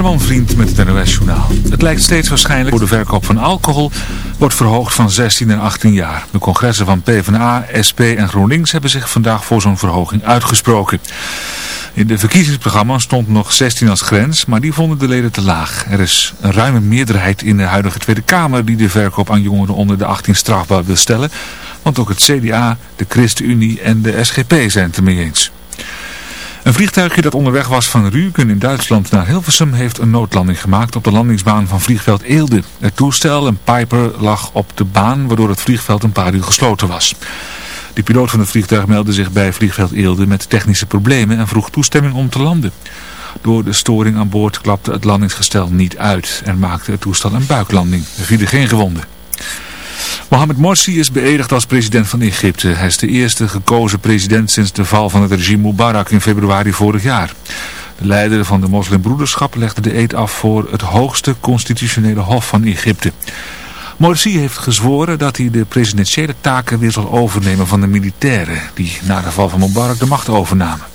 Herman Vriend met het NOS-journaal. Het lijkt steeds waarschijnlijk voor de verkoop van alcohol wordt verhoogd van 16 naar 18 jaar. De congressen van PvdA, SP en GroenLinks hebben zich vandaag voor zo'n verhoging uitgesproken. In de verkiezingsprogramma stond nog 16 als grens, maar die vonden de leden te laag. Er is een ruime meerderheid in de huidige Tweede Kamer die de verkoop aan jongeren onder de 18 strafbaar wil stellen. Want ook het CDA, de ChristenUnie en de SGP zijn het ermee eens. Een vliegtuigje dat onderweg was van Rügen in Duitsland naar Hilversum heeft een noodlanding gemaakt op de landingsbaan van vliegveld Eelde. Het toestel, een Piper, lag op de baan waardoor het vliegveld een paar uur gesloten was. De piloot van het vliegtuig meldde zich bij vliegveld Eelde met technische problemen en vroeg toestemming om te landen. Door de storing aan boord klapte het landingsgestel niet uit en maakte het toestel een buiklanding. Er vielen geen gewonden. Mohamed Morsi is beëdigd als president van Egypte. Hij is de eerste gekozen president sinds de val van het regime Mubarak in februari vorig jaar. De leider van de moslimbroederschap legde de eed af voor het hoogste constitutionele hof van Egypte. Morsi heeft gezworen dat hij de presidentiële taken weer zal overnemen van de militairen die na de val van Mubarak de macht overnamen.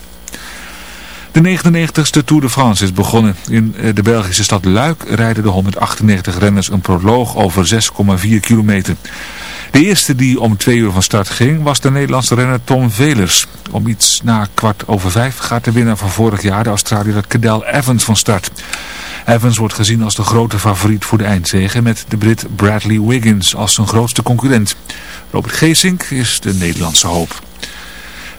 De 99ste Tour de France is begonnen. In eh, de Belgische stad Luik rijden de 198 renners een proloog over 6,4 kilometer. De eerste die om twee uur van start ging was de Nederlandse renner Tom Velers. Om iets na kwart over vijf gaat de winnaar van vorig jaar, de Australiër Cadel Evans, van start. Evans wordt gezien als de grote favoriet voor de eindzege met de Brit Bradley Wiggins als zijn grootste concurrent. Robert Geesink is de Nederlandse hoop.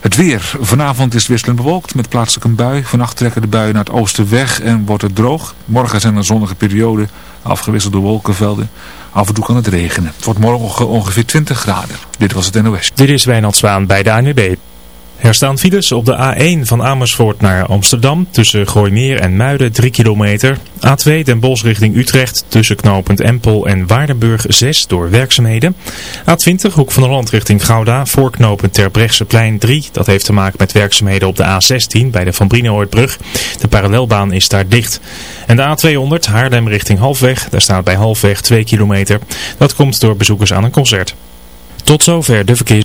Het weer. Vanavond is wisselend bewolkt met plaatselijk een bui. Vannacht trekken de buien naar het oosten weg en wordt het droog. Morgen zijn er zonnige perioden, afgewisselde wolkenvelden. Af en toe kan het regenen. Het wordt morgen ongeveer 20 graden. Dit was het NOS. Dit is Wijnald Zwaan bij de ANWB. Er staan files op de A1 van Amersfoort naar Amsterdam tussen Gooimeer en Muiden 3 kilometer. A2 Den Bosch richting Utrecht tussen knooppunt Empel en Waardenburg 6 door werkzaamheden. A20 Hoek van Holland richting Gouda voor knooppunt Terbrechtseplein 3. Dat heeft te maken met werkzaamheden op de A16 bij de Van Brienoordbrug. De parallelbaan is daar dicht. En de A200 Haarlem richting Halfweg. Daar staat bij Halfweg 2 kilometer. Dat komt door bezoekers aan een concert. Tot zover de verkeer.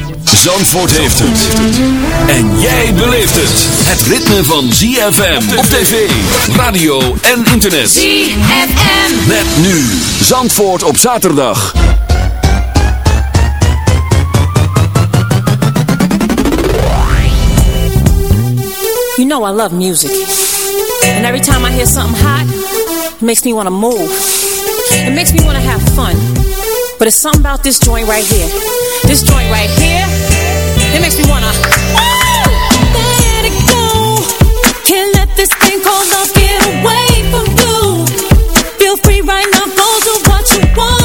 Zandvoort heeft het. En jij beleeft het. Het ritme van ZFM op tv, radio en internet. ZFM. Met nu Zandvoort op zaterdag. You know I love music. And every time I hear something hot, it makes me want to move. It makes me want to have fun. But it's something about this joint right here. This joint right here, it makes me want to... Let it go. Can't let this thing called love get away from you. Feel free right now, go do what you wanna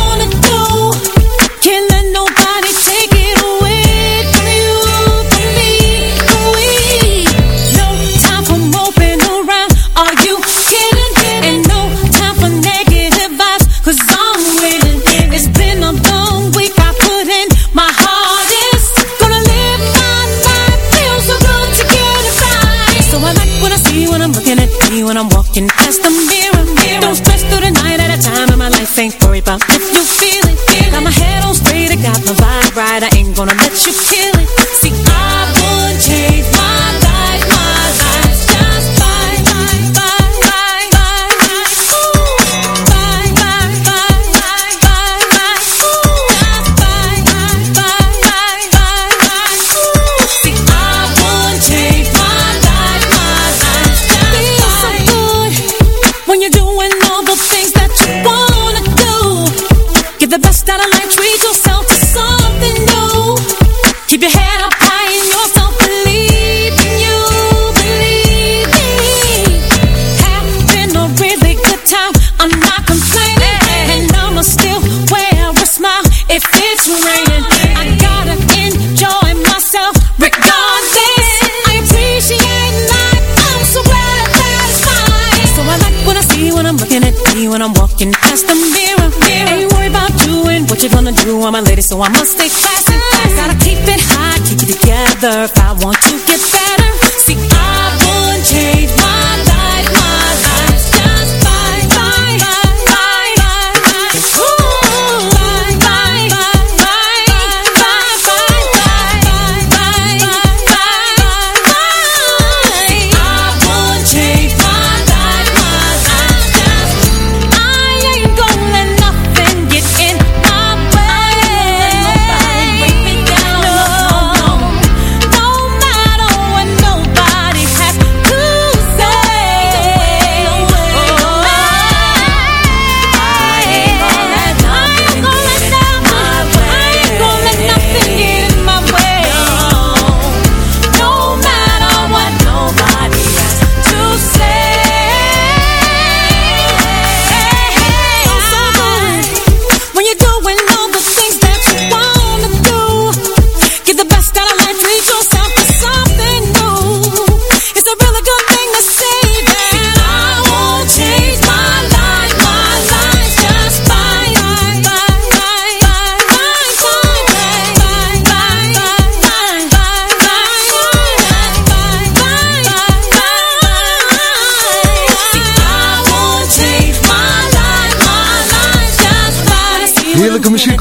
if you feel it. Got my head on straight, I got my vibe right. I ain't gonna let you kill.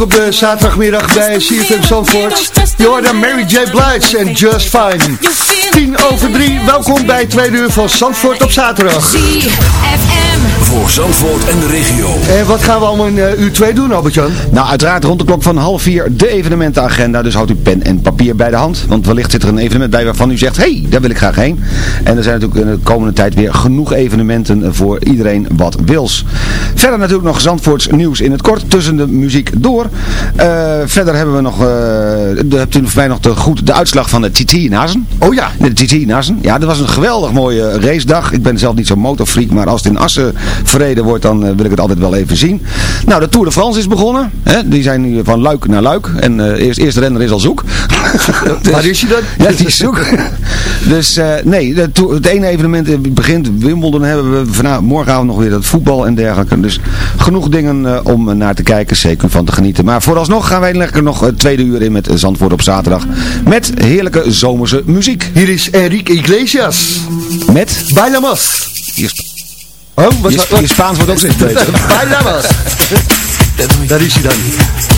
Op de zaterdagmiddag bij CFM Zandvoort. Je hoorde Mary J. Blige en Just Fine. 10 over 3, welkom bij het tweede uur van Zandvoort op zaterdag. ZFM. Voor Zandvoort en de regio. En wat gaan we allemaal in uh, uur 2 doen, Albert-Jan? Nou, uiteraard rond de klok van half vier de evenementenagenda. Dus houdt u pen en papier bij de hand. Want wellicht zit er een evenement bij waarvan u zegt, hé, hey, daar wil ik graag heen. En er zijn natuurlijk in de komende tijd weer genoeg evenementen voor iedereen wat wils. Verder natuurlijk nog Zandvoorts nieuws in het kort, tussen de muziek door. Uh, verder hebben we nog, uh, de, hebt u voor mij nog de, goed, de uitslag van de TT Nazen. Oh ja. De TT Nazen. Ja, dat was een geweldig mooie racedag. Ik ben zelf niet zo'n motorfreak, maar als het in Assen verreden wordt, dan uh, wil ik het altijd wel even zien. Nou, de Tour de France is begonnen. Hè? Die zijn nu van luik naar luik. En uh, eerst, eerste renner is al zoek. dus, Waar is je dan? Ja, die is zoek. dus uh, nee, de het ene evenement begint. Wimbledon hebben we vanavond, morgenavond nog weer dat voetbal en dergelijke. Dus genoeg dingen om naar te kijken. Zeker van te genieten. Maar vooralsnog gaan wij lekker nog het tweede uur in met Zandvoort op zaterdag. Met heerlijke zomerse muziek. Hier is Enrique Iglesias. Met? Bailamos. Hier Oh, wat, je, Spaans wordt ook steeds beter. Bailamos. Daar is hij dan.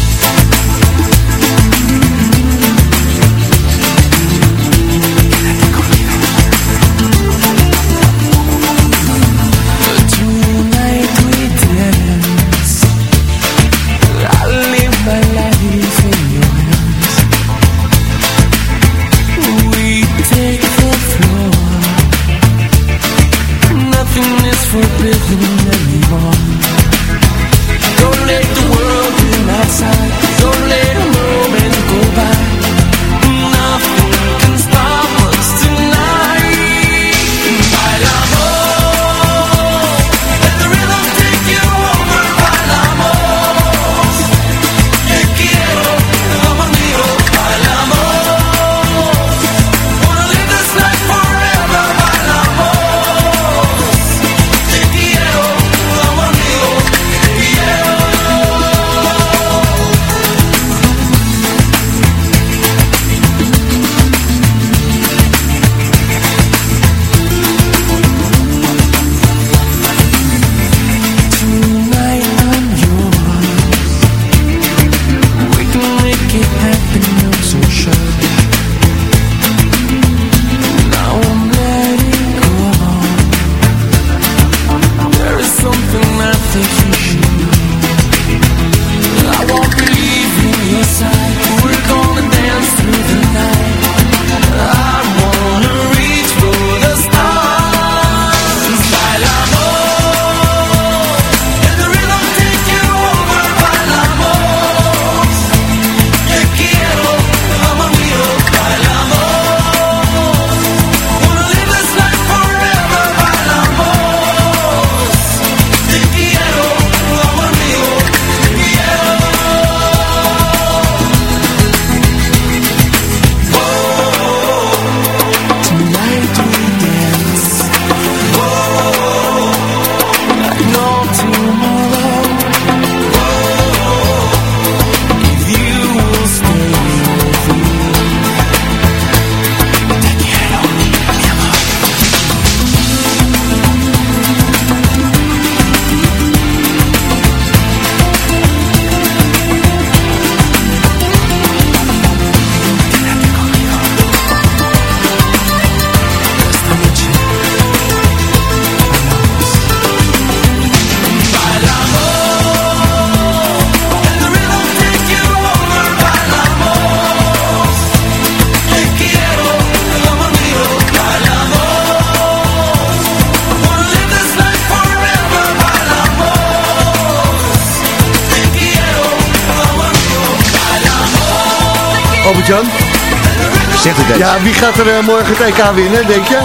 Ja, wie gaat er eh, morgen het EK winnen, denk je?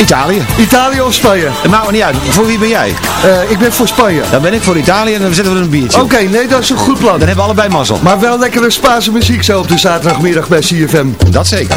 Italië. Italië of Spanje? Maakt me niet uit. Voor wie ben jij? Eh, ik ben voor Spanje. Dan ben ik voor Italië en dan zetten we een biertje. Oké, nee, dat is een goed plan. Dan hebben we allebei mazzel. Maar wel lekkere Spaanse muziek zo op de zaterdagmiddag bij CFM. Dat zeker.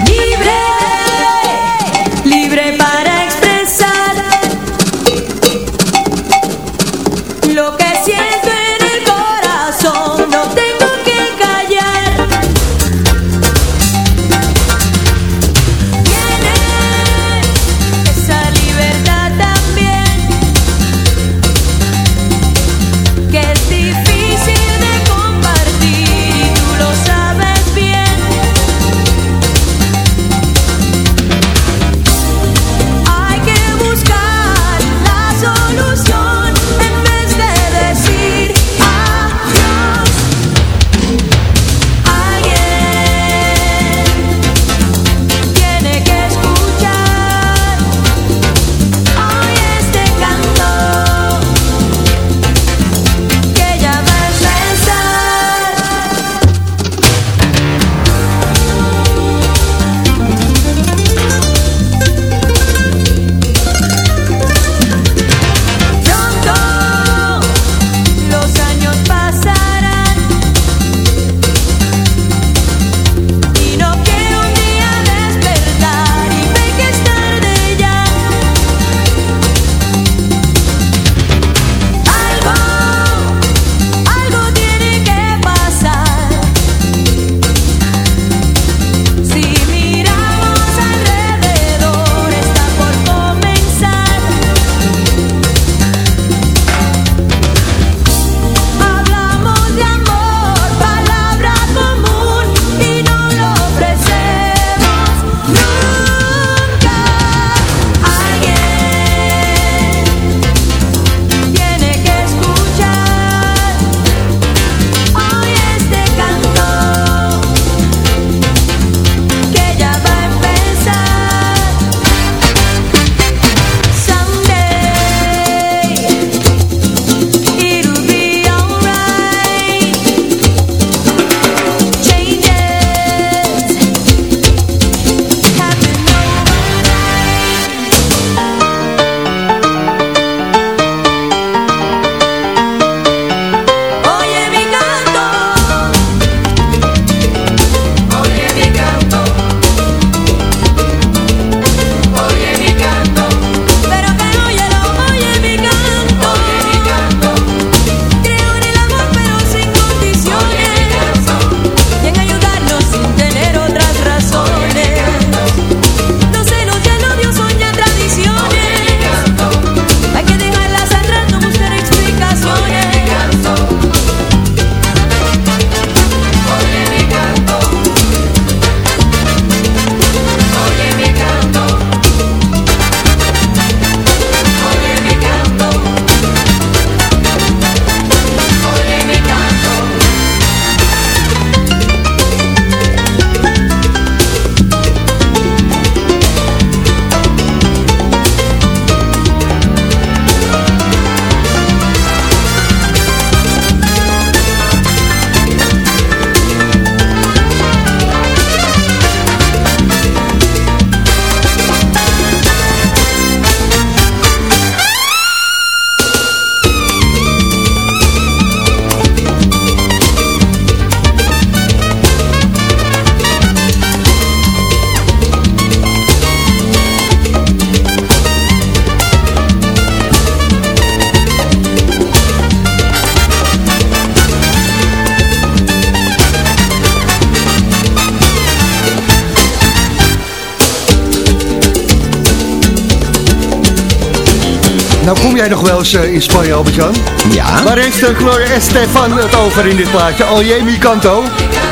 Eens eh, in Spanje, Albert-Jan? Ja. Waar heeft uh, Gloria Estefan het over in dit plaatje? Oh jee, mi canto.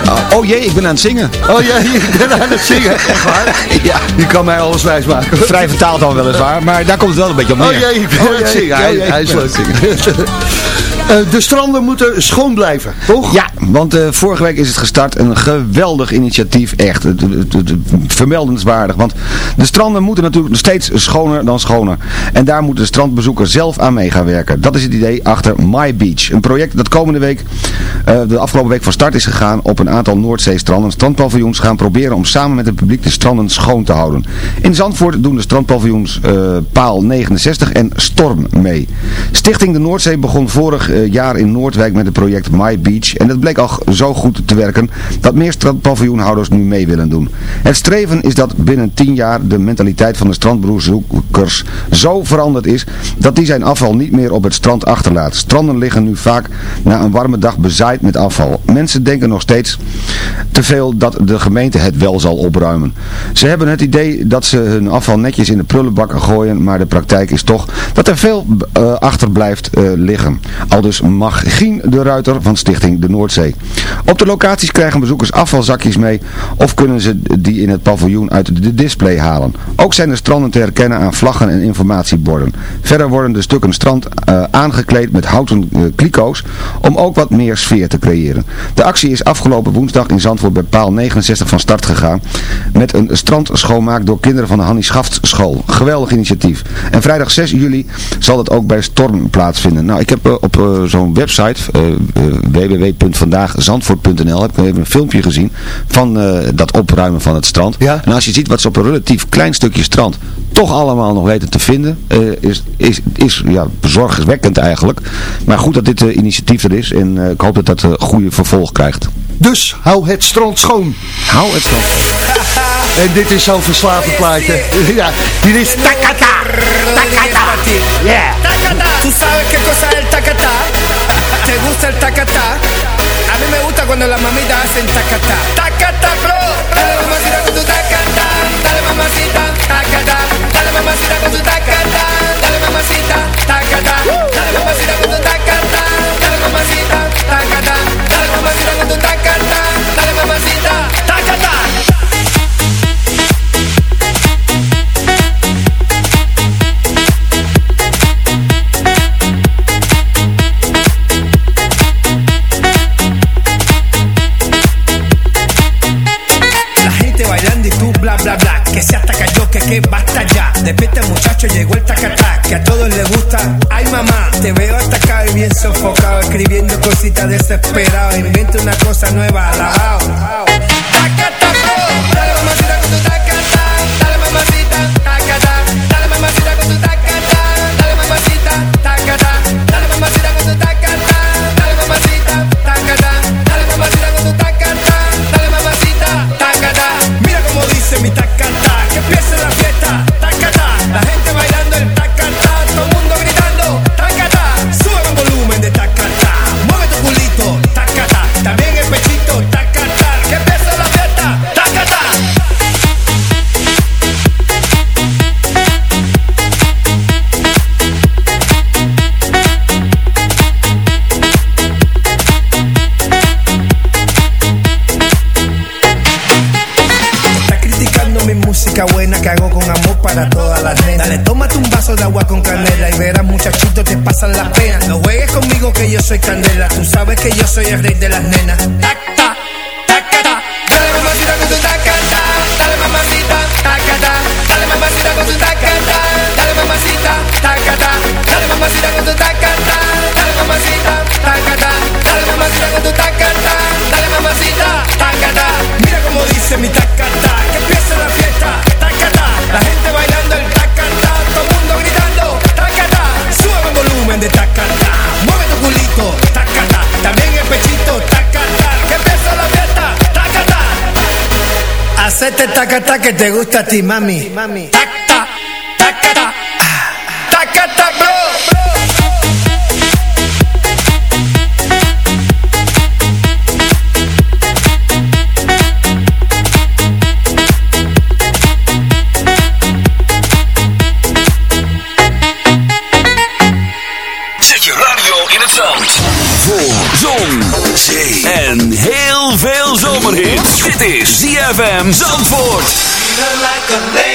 Oh, oh jee, ik ben aan het zingen. Oh jee, je bent aan het zingen. Echt waar? Ja. Je kan mij alles wijsmaken. Vrij vertaald dan weliswaar, maar daar komt het wel een beetje op neer. Oh jee, ik ben aan het zingen. Hij, Oh hij is oh ik ben aan het zingen. Eh, de stranden moeten schoon blijven, toch? Ja, want eh, vorige week is het gestart. Een geweldig initiatief, echt. Vermeldenswaardig. Want de stranden moeten natuurlijk steeds schoner dan schoner. En daar moet de strandbezoeker zelf aan mee gaan werken. Dat is het idee achter My Beach. Een project dat komende week, eh, de afgelopen week van start is gegaan op een aantal Noordzeestranden. Strandpaviljoens gaan proberen om samen met het publiek de stranden schoon te houden. In Zandvoort doen de strandpaviljoens Paal 69 en Storm mee. Stichting de Noordzee begon vorig jaar in Noordwijk met het project My Beach. En dat bleek al zo goed te werken dat meer strandpaviljoenhouders nu mee willen doen. Het streven is dat binnen 10 jaar de mentaliteit van de strandbezoekers zo veranderd is dat die zijn afval niet meer op het strand achterlaat. Stranden liggen nu vaak na een warme dag bezaaid met afval. Mensen denken nog steeds te veel dat de gemeente het wel zal opruimen. Ze hebben het idee dat ze hun afval netjes in de prullenbak gooien, maar de praktijk is toch dat er veel eh, achter blijft eh, liggen. Aldus Magien de Ruiter van Stichting de Noordzee. Op de locaties krijgen bezoekers afvalzakjes mee of kunnen ze die in het paviljoen uit de display halen. Ook zijn de stranden te herkennen aan vlaggen en informatieborden. Verder worden de stukken strand eh, aangekleed met houten eh, kliko's om ook wat meer sfeer te creëren. De actie is afgelopen woensdag in Zandvoort bij paal 69 van start gegaan met een strandschoonmaak door kinderen van de Hannie Schaft school. Geweldig initiatief. En vrijdag 6 juli zal het ook bij Storm plaatsvinden. Nou, ik heb eh, op zo'n website eh, eh, www.vandaagzandvoort.nl heb ik even een filmpje gezien van eh, dat opruimen van het strand. En als je ziet wat ze op een relatief klein stukje strand toch allemaal nog weten te vinden, eh, is, is, is ja, bezorgwekkend eigenlijk. Maar goed dat dit eh, initiatief er is en eh, ik hoop dat dat een goede vervolg krijgt. Dus hou het strand schoon. Hou het strand En dit is zo'n verslavend plaatje. ja, dit is Takata. Takata. Yeah. ¿Tú sabes qué cosa es el tacatá? ¿Te gusta el tacatá? A mí me gusta cuando las mamitas hacen tacatá. Tacatá, bro. Dale mamacita con tu tacatá. Dale mamacita, tacatá. Dale mamacita con tu tacatá. Dale mamacita, tacatá. Dale mamacita con tu tacatá. Dale mamacita, tacatá. Dale mamacita con tu tacatá. llegó el tacatá, que a todos les gusta. Ay mamá, te veo atacado y bien sofocado, escribiendo cositas desesperadas. Inventa una cosa nueva, alabao. Soy candela. Tú sabes que yo soy el rey de las nenas. Tacta, tacata. Dale mamacita con tu tacata. Dale mamacita, tacata. Dale mamacita con tu tacata. Dale mamacita, tacata. Dale mamacita con tu tacata. Dale mamacita, tacata. Dale mamacita con tu tacata. Dale mamacita, tacata. Mira como dice mi tacata. Que Hacete tacata que te gusta a ti, mami. ZFM Zandvoort.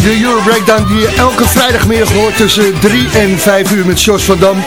De Euro Breakdown die je elke vrijdagmiddag hoort tussen 3 en 5 uur met Jos van Dam.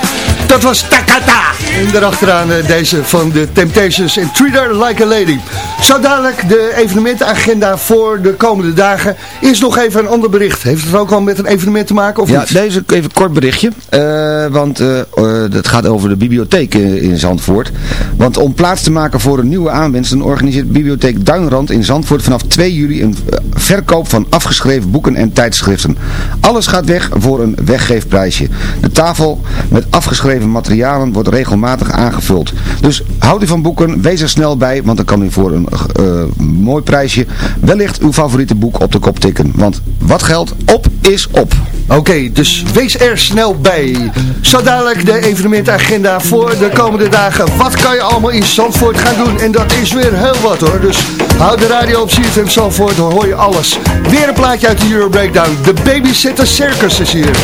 Dat was Takata. En daarachteraan eh, deze van de Temptations en Treat Her Like a Lady. Zo dadelijk de evenementenagenda voor de komende dagen. Eerst nog even een ander bericht. Heeft het ook al met een evenement te maken of Ja, niet? deze even een kort berichtje. Eh, want eh eh, het gaat over de bibliotheek in, Zandvoort. Want om plaats te maken voor een nieuwe aanwinsten organiseert Bibliotheek Duinrand in Zandvoort vanaf 2 juli een eh, verkoop van afgeschreven boeken en tijdschriften. Alles gaat weg voor een weggeefprijsje. De tafel met afgeschreven materialen wordt regelmatig aangevuld. Dus houd u van boeken, wees er snel bij, want dan kan u voor een eh, mooi prijsje wellicht uw favoriete boek op de kop tikken. Want wat geldt op is op. Oké, dus wees er snel bij. Zo dadelijk de evenementagenda voor de komende dagen. Wat kan je allemaal in Zandvoort gaan doen? En dat is weer heel wat hoor. Dus hou de radio op CFM Zandvoort, dan hoor je alles. Weer een plaatje uit de Euro Breakdown. De Babysitter Circus is hier.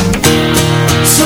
So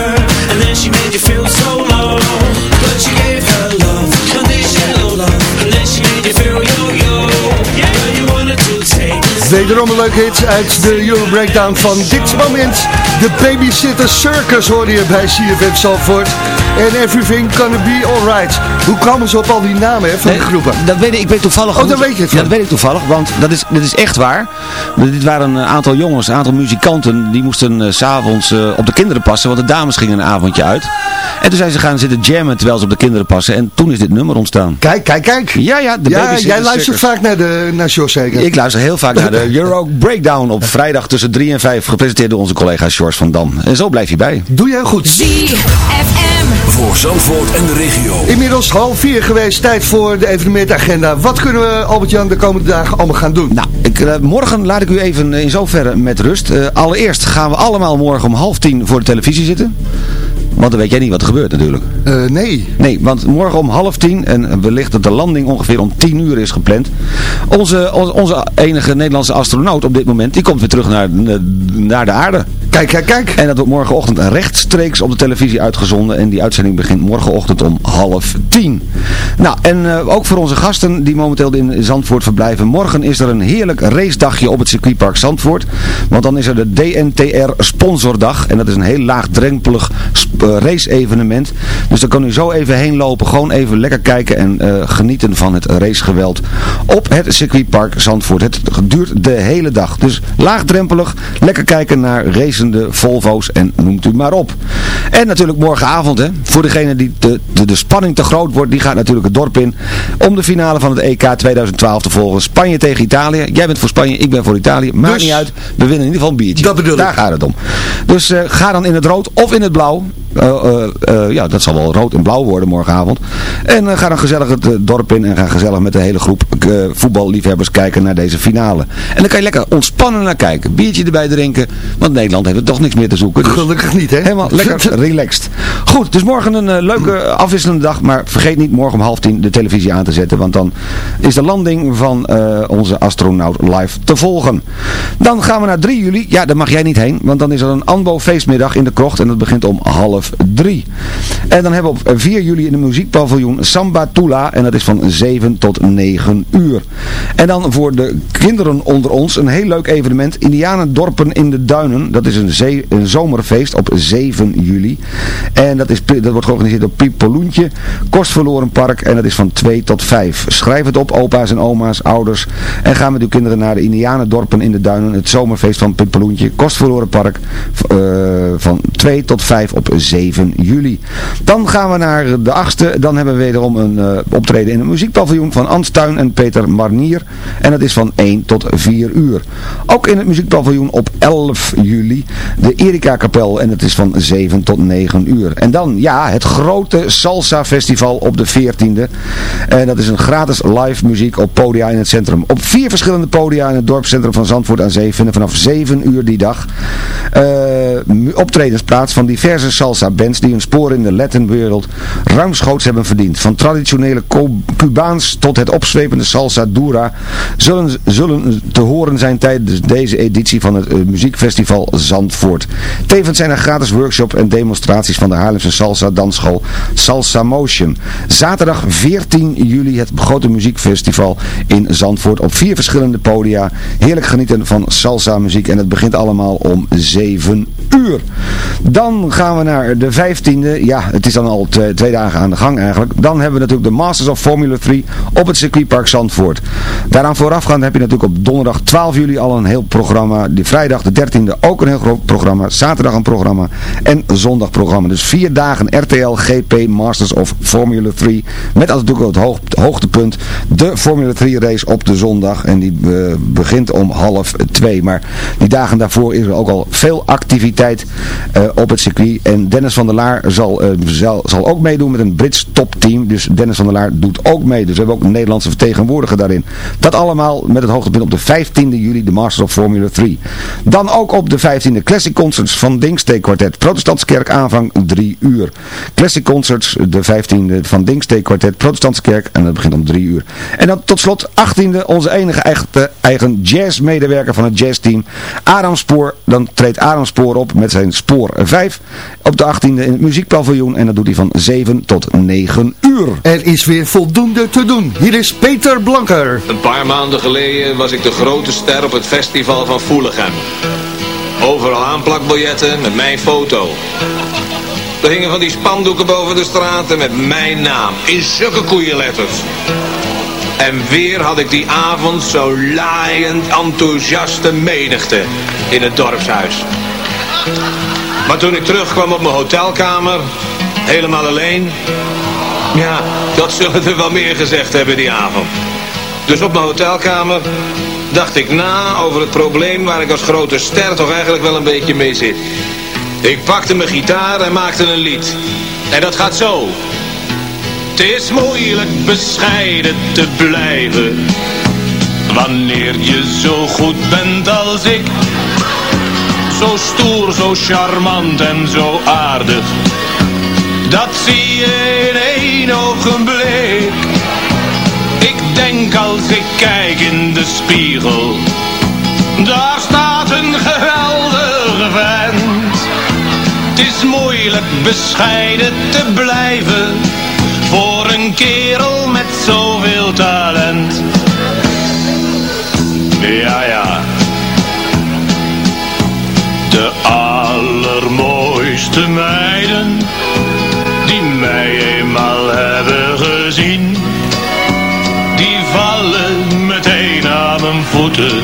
Wederom een leuke hit uit de Euro Breakdown van dit moment. De Babysitter Circus hoor je bij CFM Zalvoort. En Everything Gonna Be Alright. Hoe kwamen ze op al die namen hè, van die groepen? Dat weet ik, ik weet toevallig. Oh, dat weet je het Ja, dat weet ik toevallig, want dat is, dat is echt waar. Dit waren een aantal jongens, een aantal muzikanten, die moesten s s'avonds op de kinderen passen, want de dames gingen een avondje uit. En toen zijn ze gaan zitten jammen terwijl ze op de kinderen passen. En toen is dit nummer ontstaan. Kijk, kijk, kijk. Ja, ja, de Ja, jij luistert Circus. vaak naar, de, naar Jos zeker? Ik luister heel vaak naar de Euro Breakdown op vrijdag tussen 3 en 5. Gepresenteerd door onze collega George van Dam. En zo blijf je bij. Doe jij goed. ZFM. Voor Zandvoort en de regio. Inmiddels half vier geweest, tijd voor de evenementagenda. Wat kunnen we, Albert-Jan, de komende dagen allemaal gaan doen? Nou, ik, eh, morgen laat ik u even in zoverre met rust. Eh, allereerst gaan we allemaal morgen om half tien voor de televisie zitten. Want dan weet jij niet wat er gebeurt natuurlijk. Eh, nee. Nee, want morgen om half tien, en wellicht dat de landing ongeveer om tien uur is gepland. Onze, onze, onze enige Nederlandse astronaut op dit moment, die komt weer terug naar, naar de aarde. Kijk, kijk, kijk. En dat wordt morgenochtend rechtstreeks op de televisie uitgezonden. En die uitzending begint morgenochtend om half tien. Nou, en eh, ook voor onze gasten die momenteel in Zandvoort verblijven. Morgen is er een heerlijk racedagje op het circuitpark Zandvoort. Want dan is er de DNTR Sponsordag. En dat is een heel laagdrempelig eh, race-evenement. Dus daar kan u zo even heen lopen. Gewoon even lekker kijken en eh, genieten van het racegeweld op het circuitpark Zandvoort. Het duurt de hele dag. Dus laagdrempelig, lekker kijken naar racende Volvo's en noemt u maar op. En natuurlijk morgenavond, hè, voor degene die de, de, de spanning te groot wordt, die gaat natuurlijk het dorp in om de finale van het EK 2012 te volgen. Spanje tegen Italië. Jij bent voor Spanje, ik ben voor Italië. Maakt Dus- niet uit, we winnen in ieder geval een biertje. Dat bedoel Daar ik. gaat het om. Dus eh, ga dan in het rood of in het blauw. Eh, eh, eh, ja, dat zal wel rood en blauw worden morgenavond. En ga dan gezellig het dorp in en ga gezellig met de hele groep voetballiefhebbers kijken naar deze finale. En dan kan je lekker ontspannen naar kijken. Biertje erbij drinken, want Nederland heeft er toch niks meer te zoeken. Dus Gelukkig niet, hè? Helemaal lekker relaxed. Goed, dus morgen een leuke afwisselende dag. Maar vergeet niet morgen om half tien de televisie aan te zetten. Want dan is de landing van onze astronaut live te volgen. Dan gaan we naar 3 juli. Ja, daar mag jij niet heen. Want dan is er een ANBO feestmiddag in de krocht. En dat begint om half drie. En dan hebben we op 4 juli in de muziekpaviljoen Samba Tula. En dat is van 7 tot 9 uur. En dan voor de kinderen onder ons een heel leuk evenement. Indianendorpen in de Duinen. Dat is een, zomerfeest op 7 juli. En dat, is, dat wordt georganiseerd door Piep Poloentje. Kostverloren Park. En dat is van 2 tot 5. Schrijf het op, opa's en oma's, ouders. En ga met uw kinderen naar de Indianendorpen in de Duinen. Het zomerfeest van Piep Poloentje. Kostverloren Park. eh, van 2 tot 5 op 7 juli. Dan gaan we naar de 8e. Dan hebben we wederom een eh, optreden in het muziekpaviljoen van Anstuin en Peter Marnier. En dat is van 1 tot 4 uur. Ook in het muziekpaviljoen op 11 juli de Erika Kapel. En het is van 7 tot 9 uur. En dan, ja, het grote Salsa Festival op de 14e. En dat is een gratis live muziek op podia in het centrum. Op vier verschillende podia in het dorpscentrum van Zandvoort aan Zee vinden vanaf 7 uur die dag mu- optredens plaats van diverse salsa bands die hun sporen in de Latinwereld ruimschoots hebben verdiend. Van traditionele Cubaans tot het opzwepende salsa dura zullen, zullen te horen zijn tijdens deze editie van het muziekfestival Zandvoort. Tevens zijn er gratis workshops en demonstraties van de Haarlemse salsa dansschool Salsa Motion. Zaterdag 14 juli het grote muziekfestival in Zandvoort op vier verschillende podia. Heerlijk genieten van salsa muziek en het begint allemaal om 7 uur. Dan gaan we naar de 15e. Ja, het is dan al twee, dagen aan de gang eigenlijk. Dan hebben we natuurlijk de Masters of Formula 3 op het circuitpark Zandvoort. Daaraan voorafgaand heb je natuurlijk op donderdag 12 juli al een heel programma. Die vrijdag de 13e ook een heel groot programma. Zaterdag een programma en zondag programma. Dus vier dagen RTL GP Masters of Formula 3. Met als natuurlijk het hoog, hoogtepunt de Formula 3 race op de zondag. En die eh, begint om half twee. Maar die dagen daarvoor is er ook al veel activiteit eh, op het circuit. En Dennis van der Laar zal, eh, zal, zal ook meedoen met een Brits topteam. Dus Dennis van der Laar doet ook mee. Dus we hebben ook een Nederlandse vertegenwoordiger daarin. Dat allemaal met het hoogtepunt op de 15e juli, de Masters of Formula 3. Dan ook op de 15e Classic Concerts van Dingsteek Quartet. Protestantse Kerk aanvang 3 uur. Classic Concerts, de 15e van Dingsteek Quartet, Protestantse Kerk. En dat begint om 3 uur. En dan tot slot 18e, onze enige eigen, eigen jazzmedewerker van het jazzteam. Adam Spoor. Dan treedt Adam Spoor op met zijn Spoor 5 op de 18e in het muziekpaviljoen. En dat doet hij van 7 tot 9 uur. Er is weer voldoende te doen. Hier is Peter Blanker. Een paar maanden geleden was ik de grote ster op het festival van Voelichem. Overal aanplakbiljetten met mijn foto. Er hingen van die spandoeken boven de straten met mijn naam in zulke koeienletters. En weer had ik die avond zo laaiend enthousiaste menigte in het dorpshuis. Maar toen ik terugkwam op mijn hotelkamer, helemaal alleen... Ja, dat zullen er wel meer gezegd hebben die avond. Dus op mijn hotelkamer dacht ik na over het probleem waar ik als grote ster toch eigenlijk wel een beetje mee zit. Ik pakte mijn gitaar en maakte een lied. En dat gaat zo. Het is moeilijk bescheiden te blijven. Wanneer je zo goed bent als ik. Zo stoer, zo charmant en zo aardig. Dat zie je in één ogenblik. Ik denk als ik kijk in de spiegel. Daar staat een geweldige vent. Het is moeilijk bescheiden te blijven. Voor een kerel met zoveel talent. Ja, ja. De allermooiste meiden die mij eenmaal hebben gezien, die vallen meteen aan mijn voeten.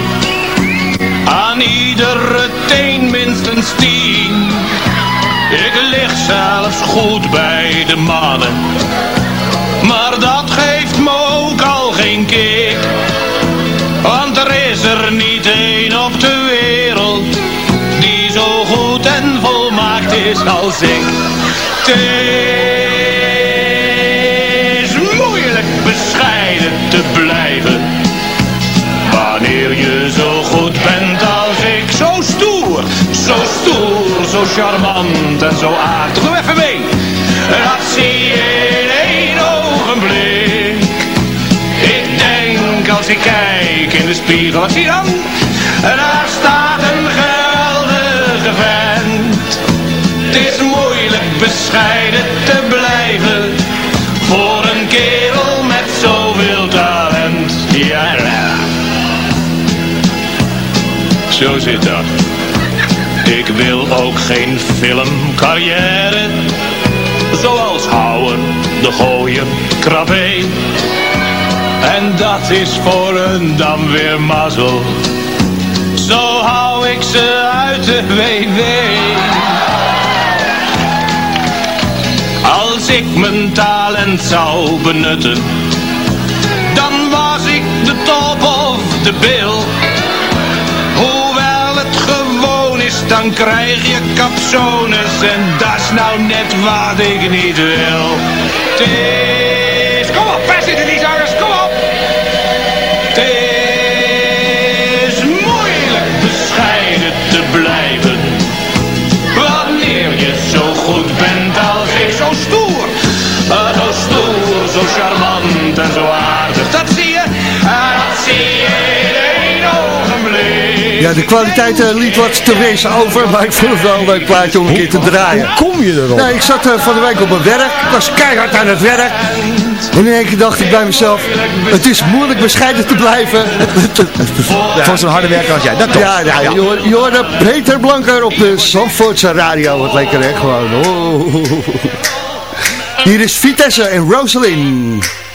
Aan iedere teen minstens tien. Ik lig zelfs goed bij de mannen, is als ik. Het is moeilijk bescheiden te blijven. Wanneer je zo goed bent als ik. Zo stoer, zo stoer, zo charmant en zo aardig. Doe even mee. Dat zie je in één ogenblik. Ik denk als ik kijk in de spiegel. Wat zie je dan? Het is moeilijk bescheiden te blijven voor een kerel met zoveel talent. Ja, ja. Zo zit dat. Ik wil ook geen filmcarrière, zoals houden, de gooien, krabbe. En dat is voor een dan weer mazzel. Zo hou ik ze uit de WW. Mijn talent zou benutten, dan was ik de top of de bill. Hoewel het gewoon is, dan krijg je capsones en dat is nou net wat ik niet wil. En zo aardig. Dat zie je, ah, dat zie je in één ogenblik. Ja, de kwaliteit eh, liet wat te wezen over, maar ik vond het wel een leuk plaatje om een keer te draaien. Hoe kom je erop? Nee, ik zat eh, van de week op mijn werk, ik was keihard aan het werk. En in één keer dacht ik bij mezelf, het is moeilijk bescheiden te blijven. Voor zo'n harde werker als jij, dat toch? Ja, ja, Je, hoort, je hoorde Peter Blanker op de Zandvoortse radio, wat lekker hè, gewoon. Oh. Hier is Vitesse en Rosalind.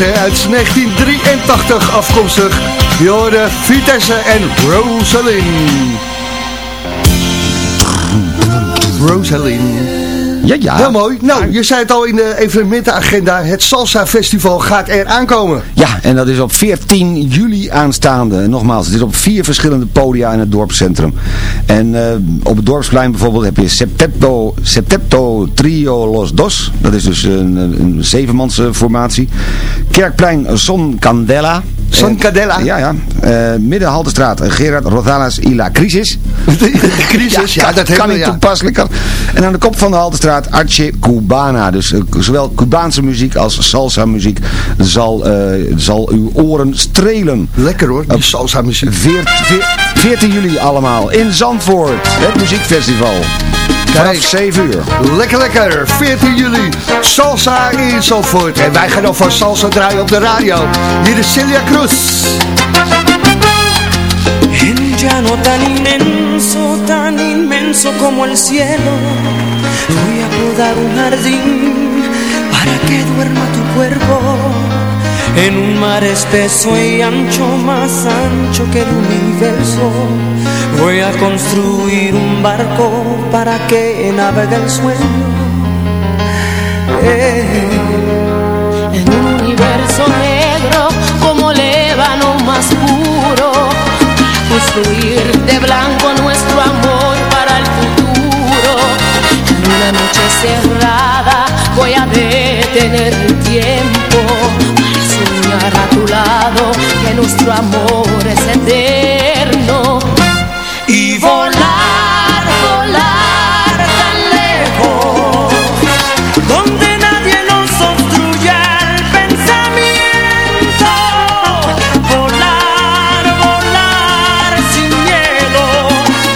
Hè, uit 1983 afkomstig. Je Vitesse en Rosalind. Rosalind. Ja, ja. Heel mooi. Nou, je zei het al in de evenementenagenda. Het Salsa Festival gaat er aankomen. Ja, en dat is op 14 juli aanstaande. En nogmaals, het is op vier verschillende podia in het dorpscentrum. En eh, op het dorpsplein bijvoorbeeld heb je Septeto, Septeto Trio Los Dos. Dat is dus een, een zevenmanse formatie. Kerkplein Son Candela. Son Candela? Ja, ja. Uh, Middenhaltestraat Gerard Rodalas y la Crisis. De crisis, ja, dat kan niet ja. toepasselijk. En aan de kop van de Haltestraat Arche Cubana. Dus eh, zowel Cubaanse muziek als salsa muziek zal, eh, zal uw oren strelen. Lekker hoor, die salsa muziek. 14 juli allemaal in Zandvoort. Het muziekfestival. Vanaf 7 uur. Lekker, lekker. 14 juli. Salsa in Zandvoort. En wij gaan alvast salsa draaien op de radio. Hier is Celia Cruz. En un llano tan inmenso, tan inmenso como el cielo, voy a podar un jardín para que duerma tu cuerpo. En un mar espeso y ancho, más ancho que el universo, voy a construir un barco para que navegue el sueño. Eh. En un universo negro como el ébano más puro construir de blanco nuestro amor para el futuro. En una noche cerrada voy a detener el tiempo que nuestro amor es eterno. Y volar, volar tan lejos, donde nadie nos obstruya el pensamiento. Volar, volar sin miedo,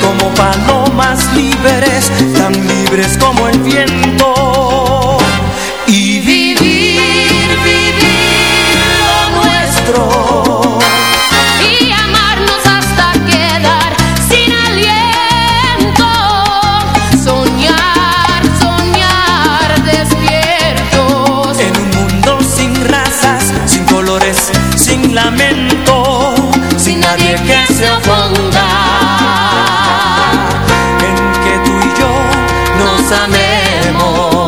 como palomas libres, tan libres como el viento. Se oponga. En que tú y yo nos amemos.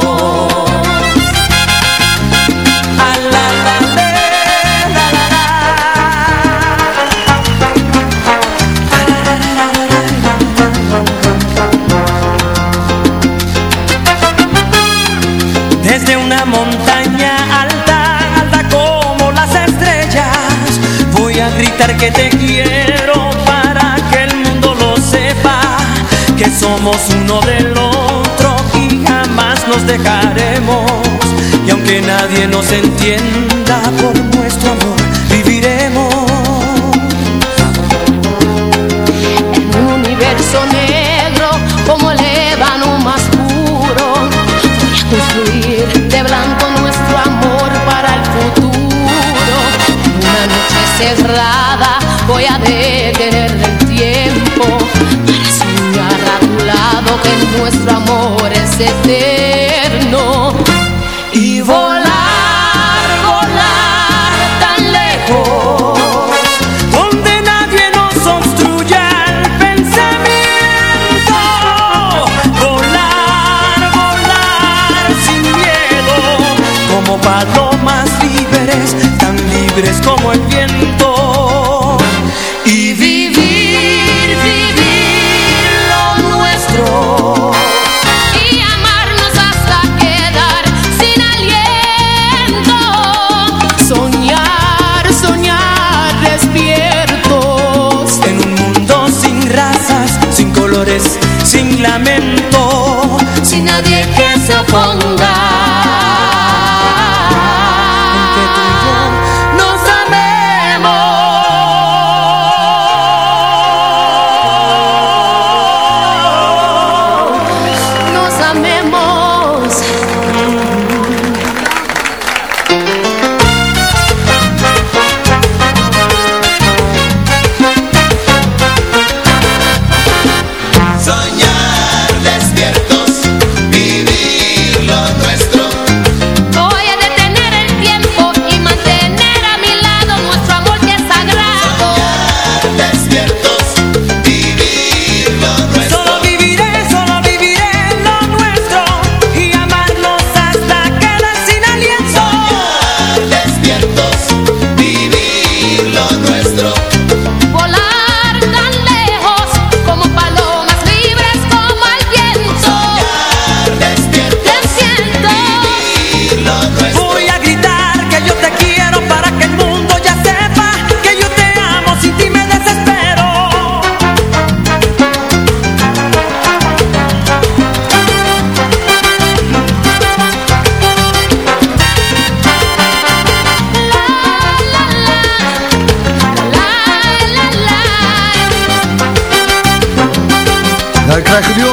Desde una montaña alta, alta como las estrellas, voy a gritar que te quiero somos uno del otro y jamás nos dejaremos. Y aunque nadie nos entienda por nuestro amor, viviremos. En un universo negro como el ébano más puro. Construir de blanco nuestro amor para el futuro. Una noche cerrada que nuestro amor es eterno. Y volar, volar tan lejos. Donde nadie nos obstruya el pensamiento. Volar, volar sin miedo. Como palomas libres, tan libres como el viento.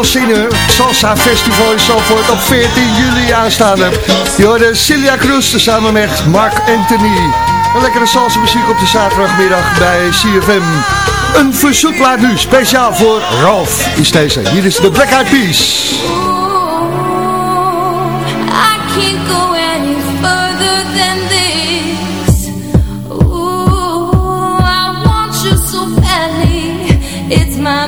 Het Salsa Festival in Zandvoort op 14 juli aanstaande. Je hoorde Celia Cruz samen met Mark Anthony. Een lekkere salsa muziek op de zaterdagmiddag bij CFM. Een verzoekplaat nu, speciaal voor Ralf is deze. Hier is de Black Eyed Peas.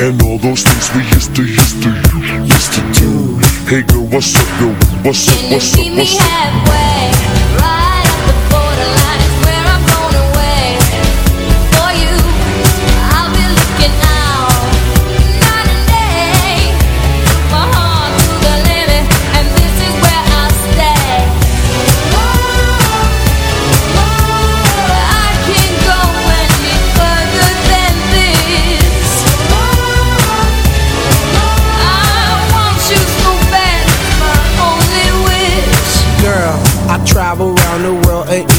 And all those things we used to, used to, used to do. Hey girl, what's up, girl? What's up, what's up, meet me what's up? halfway? Right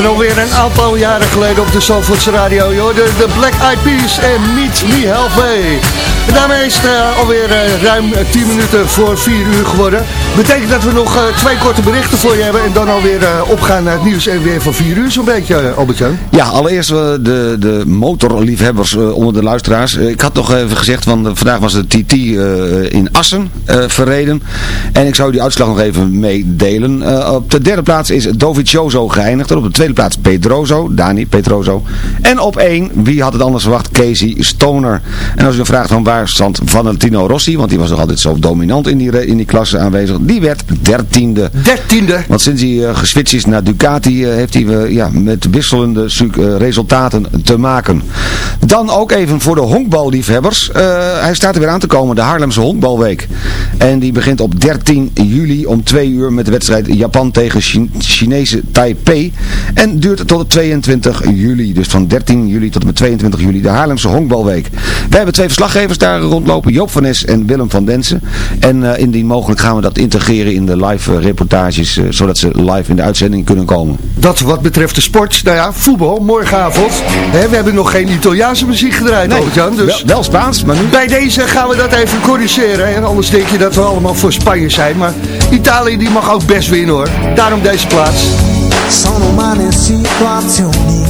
En alweer een aantal jaren geleden op de Zandvoortse radio. Hoorde de Black Eyed Peas en Meet Me Halfway. En daarmee is het eh, alweer eh, ruim eh, 10 minuten voor 4 uur geworden. Betekent dat we nog eh, twee korte berichten voor je hebben. En dan alweer eh, opgaan naar het nieuws en weer van 4 uur zo'n beetje, eh, Albert-Jan. Ja, allereerst eh, de, de motorliefhebbers eh, onder de luisteraars. Eh, ik had nog even gezegd, eh, vandaag was de TT eh, in Assen eh, verreden. En ik zou die uitslag nog even meedelen. Eh, op de derde plaats is Dovizioso geëindigd. En op de tweede plaats Pedroso, Dani Pedroso. En op één, wie had het anders verwacht, Casey Stoner. En als u dan vraagt van waar stond Valentino Rossi, want die was nog altijd zo dominant in die, in die klasse aanwezig. Die werd dertiende. Dertiende? Want sinds hij eh, geswitcht is naar Ducati eh, heeft hij eh, ja, met wisselende su- resultaten te maken. Dan ook even voor de honkballiefhebbers. Hij staat er weer aan te komen, de Haarlemse honkbalweek. En die begint op 13 juli om 2 uur met de wedstrijd Japan tegen Chi- Chinese Taipei. En duurt tot 22 juli. Dus van 13 juli tot en met 22 juli de Haarlemse honkbalweek. We hebben twee verslaggevers daar rondlopen. Joop van Nes en Willem van Densen. En eh, indien mogelijk gaan we dat integreren in de live eh, reportages, eh, zodat ze live in de uitzending kunnen komen. Dat wat betreft de sport. Nou ja, voetbal, morgenavond. Hè, we hebben nog geen Italiaanse muziek gedraaid, Nee, Albert-Jan. Dus wel, wel Spaans, maar nu... bij deze gaan we dat even corrigeren. hè. En anders denk je dat we allemaal voor Spanje zijn. Maar Italië die mag ook best winnen hoor. Daarom deze plaats. Sono situazioni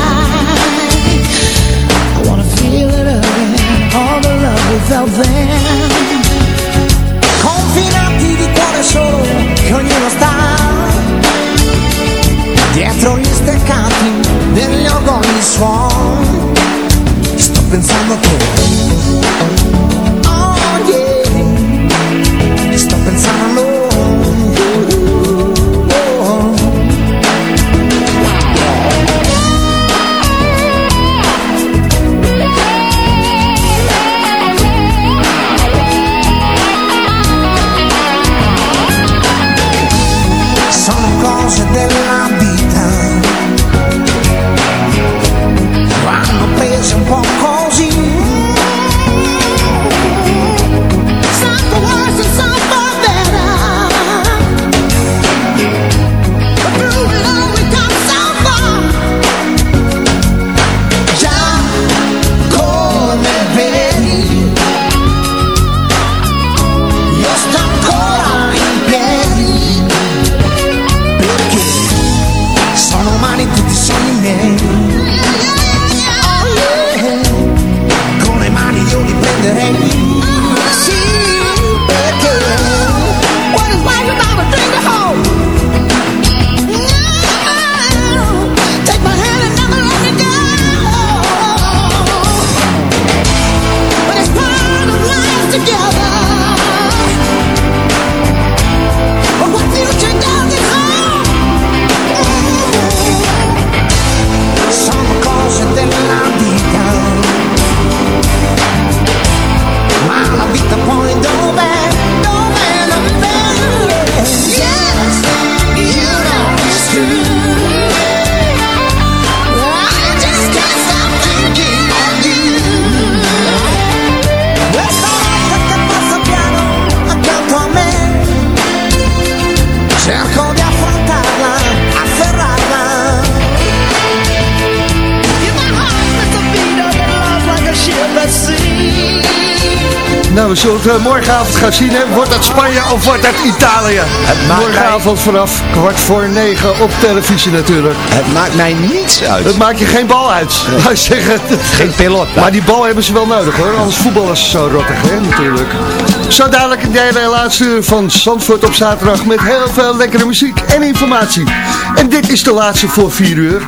degli organi suon Sto pensando a te Oh we zullen het eh, morgenavond gaan zien. Hè. Wordt dat Spanje of wordt dat Italië? maakt morgenavond vanaf kwart voor negen op televisie natuurlijk. Het maakt mij niets uit. Het maakt je geen bal uit. Ik zeggen. Geen pilot. Maar die bal hebben ze wel nodig hoor. Anders voetballen ze zo rottig hè, natuurlijk. Zo dadelijk een derde en laatste uur van Zandvoort op zaterdag. Met heel veel lekkere muziek en informatie. En dit is de laatste voor vier uur.